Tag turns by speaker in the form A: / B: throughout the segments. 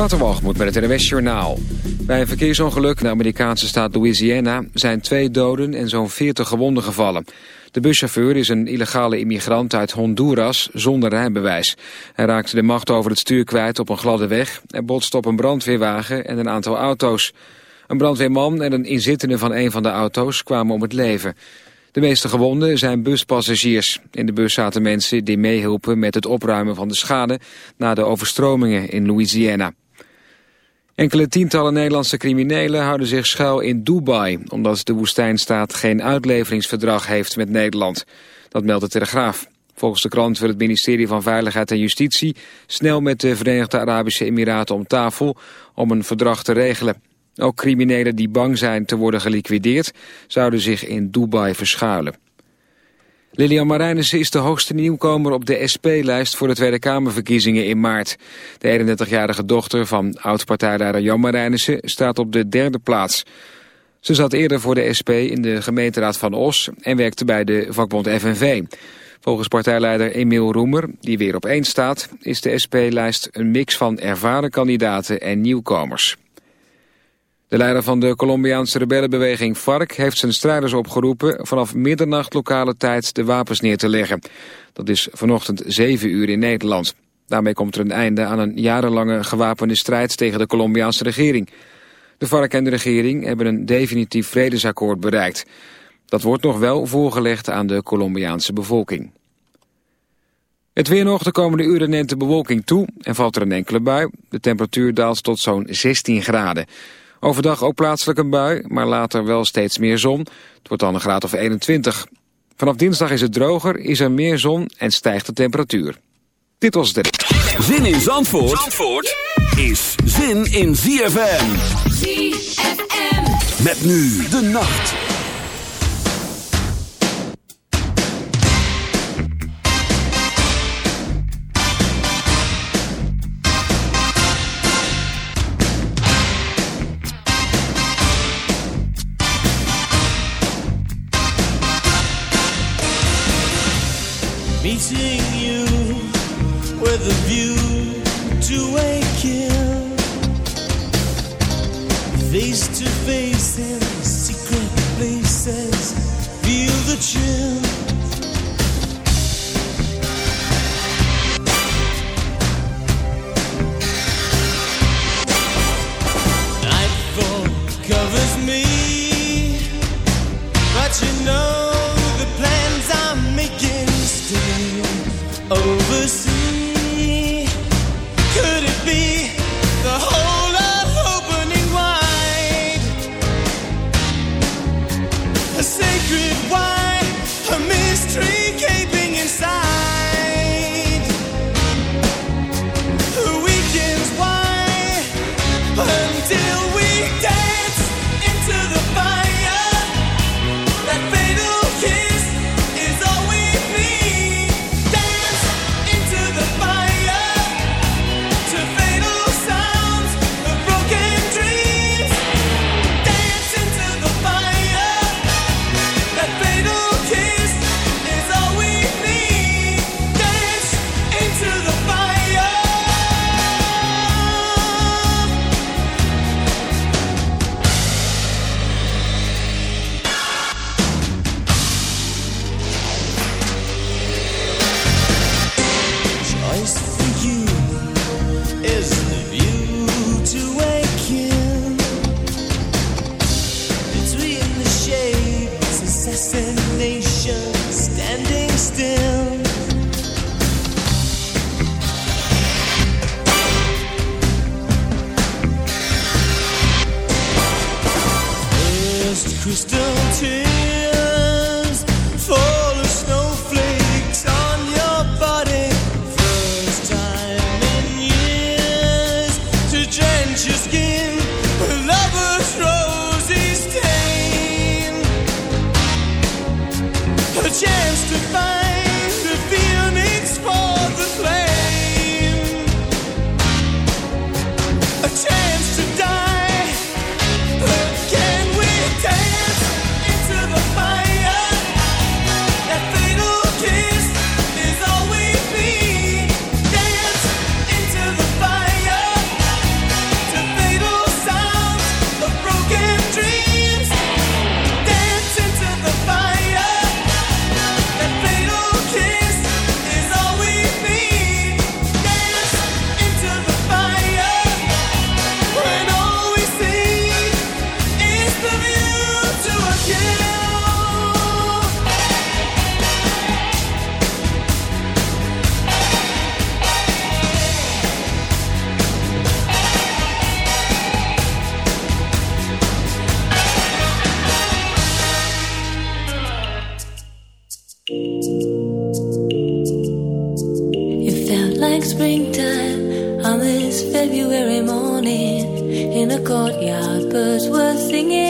A: Waterwalgemoed met het NWS Journaal. Bij een verkeersongeluk in de Amerikaanse staat Louisiana... zijn twee doden en zo'n 40 gewonden gevallen. De buschauffeur is een illegale immigrant uit Honduras zonder rijbewijs. Hij raakte de macht over het stuur kwijt op een gladde weg... en botste op een brandweerwagen en een aantal auto's. Een brandweerman en een inzittende van een van de auto's kwamen om het leven... De meeste gewonden zijn buspassagiers. In de bus zaten mensen die meehielpen met het opruimen van de schade... na de overstromingen in Louisiana. Enkele tientallen Nederlandse criminelen houden zich schuil in Dubai... omdat de woestijnstaat geen uitleveringsverdrag heeft met Nederland. Dat meldt de Telegraaf. Volgens de krant wil het ministerie van Veiligheid en Justitie... snel met de Verenigde Arabische Emiraten om tafel om een verdrag te regelen. Ook criminelen die bang zijn te worden geliquideerd... zouden zich in Dubai verschuilen. Lilian Marijnissen is de hoogste nieuwkomer op de SP-lijst voor de Tweede Kamerverkiezingen in maart. De 31-jarige dochter van oud-partijleider Jan Marijnissen staat op de derde plaats. Ze zat eerder voor de SP in de gemeenteraad van Os en werkte bij de vakbond FNV. Volgens partijleider Emiel Roemer, die weer op één staat, is de SP-lijst een mix van ervaren kandidaten en nieuwkomers. De leider van de Colombiaanse rebellenbeweging FARC heeft zijn strijders opgeroepen vanaf middernacht lokale tijd de wapens neer te leggen. Dat is vanochtend 7 uur in Nederland. Daarmee komt er een einde aan een jarenlange gewapende strijd tegen de Colombiaanse regering. De FARC en de regering hebben een definitief vredesakkoord bereikt. Dat wordt nog wel voorgelegd aan de Colombiaanse bevolking. Het weer nog de komende uren neemt de bewolking toe en valt er een enkele bui. De temperatuur daalt tot zo'n 16 graden. Overdag ook plaatselijk een bui, maar later wel steeds meer zon. Het wordt dan een graad of 21. Vanaf dinsdag is het droger, is er meer zon en stijgt de temperatuur. Dit was het.
B: Zin in Zandvoort, Zandvoort is zin in ZFM. ZFM. Met nu de nacht.
C: springtime on this February morning in a courtyard, birds were singing.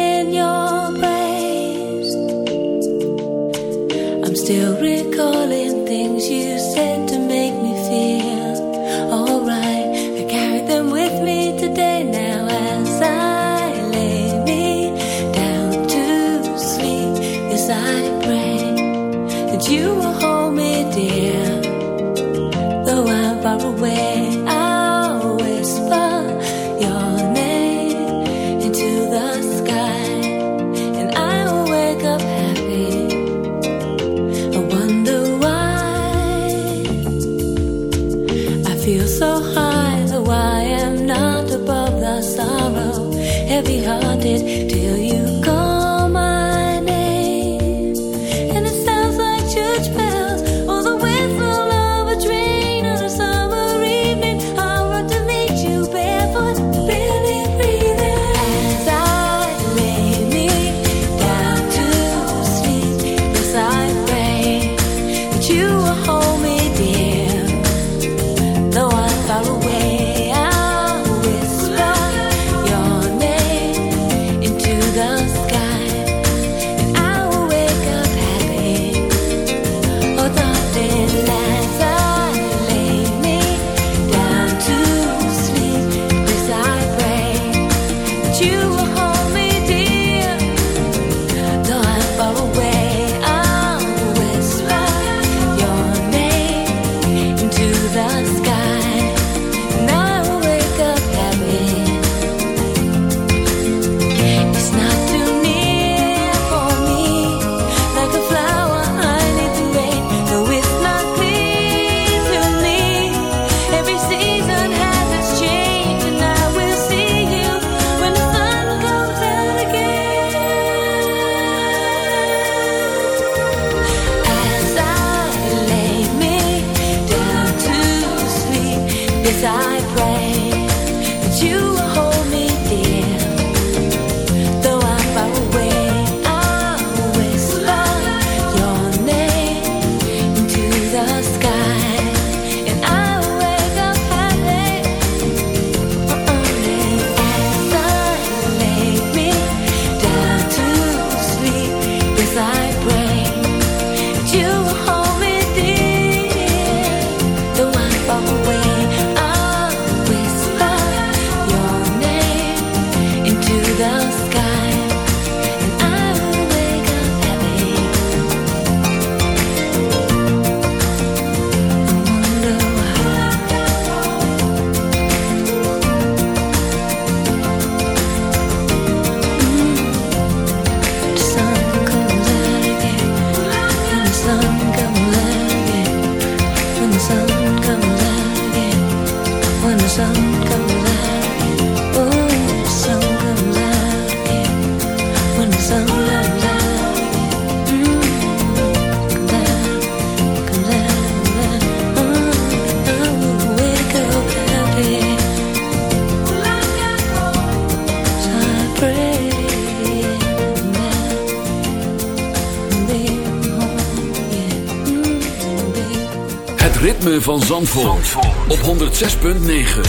D: Van Zandvoort, op 106.9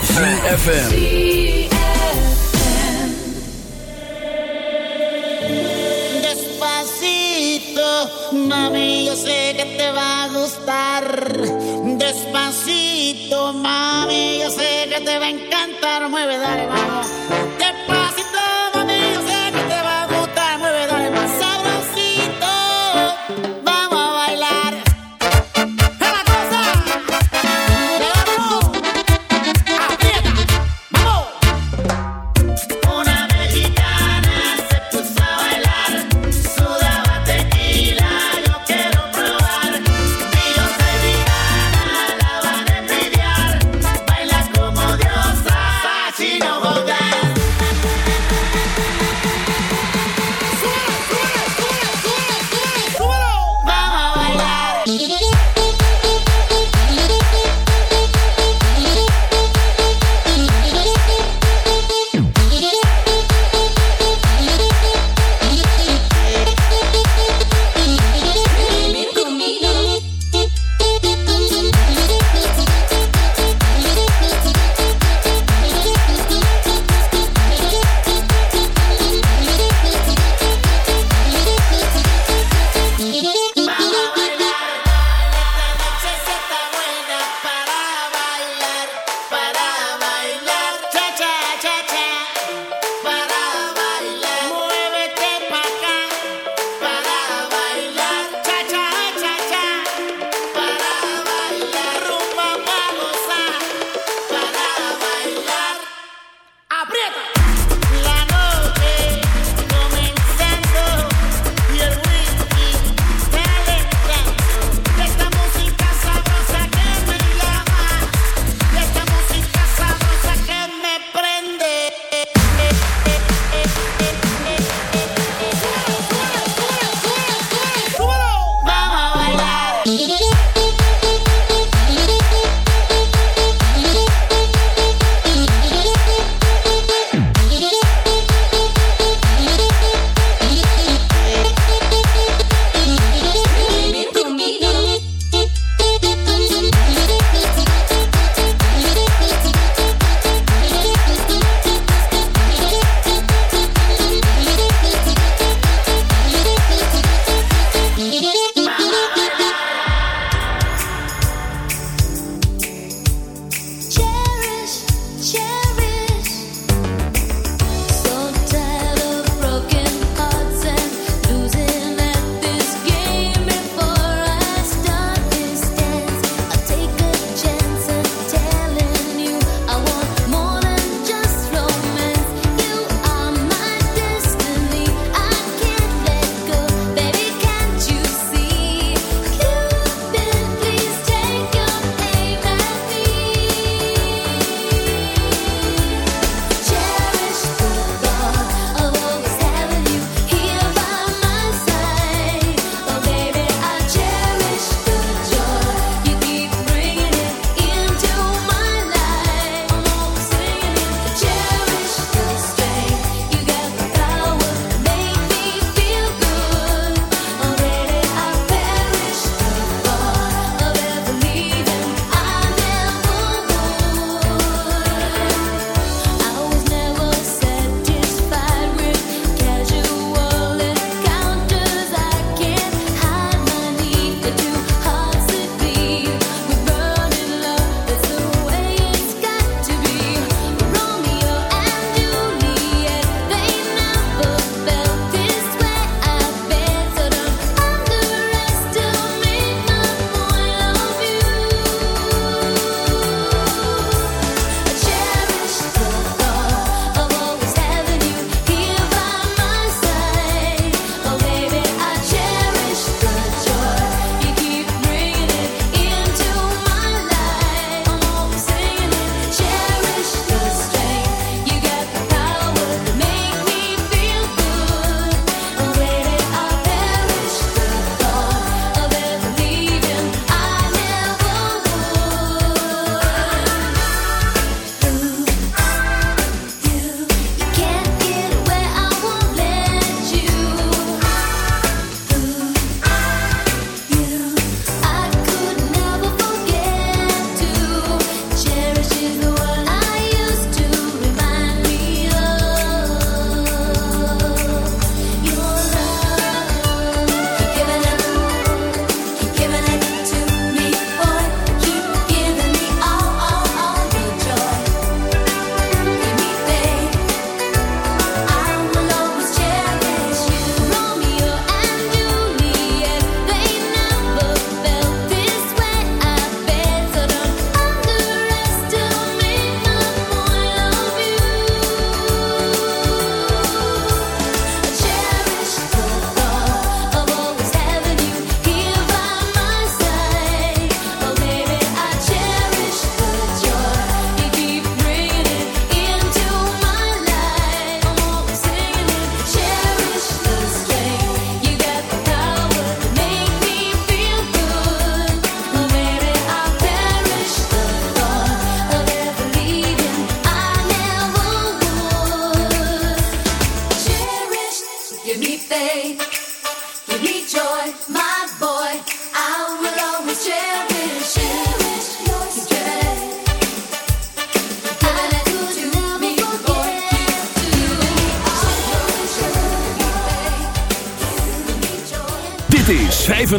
D: CFFM
E: Despacito, mami, yo sé que te va a gustar. Despacito, mami, yo sé que te va a encantar. Mueve, dale, vamos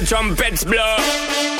F: The trumpets blow.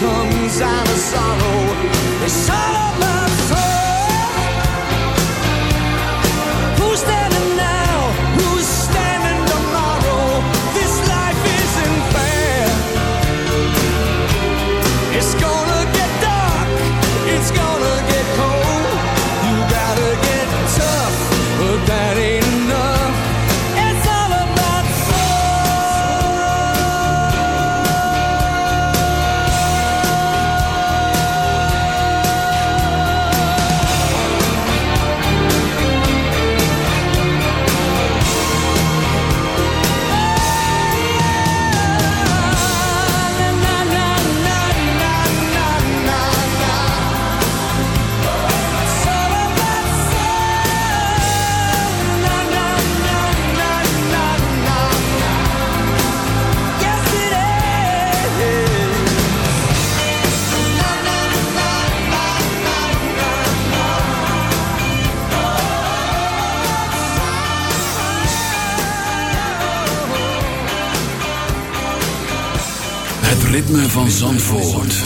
G: comes out of sorrow. It's
B: sorrow. Zandvoort.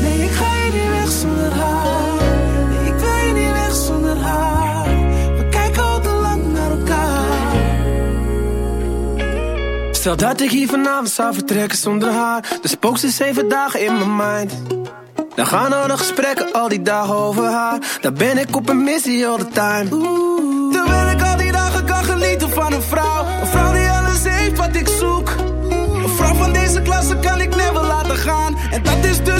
H: Nee, ik ga niet weg zonder haar. Ik wil hier niet weg zonder haar. We kijken al te lang naar elkaar. Stel dat ik hier vanavond zou vertrekken zonder haar. Dan spookt ze zeven dagen in mijn mind. Dan gaan al de gesprekken al die dagen over haar. Dan ben ik op een missie all the time. Deze klasse kan ik never laten gaan. En dat is dus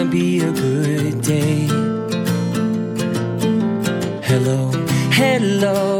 B: Gonna be a good day. Hello, hello,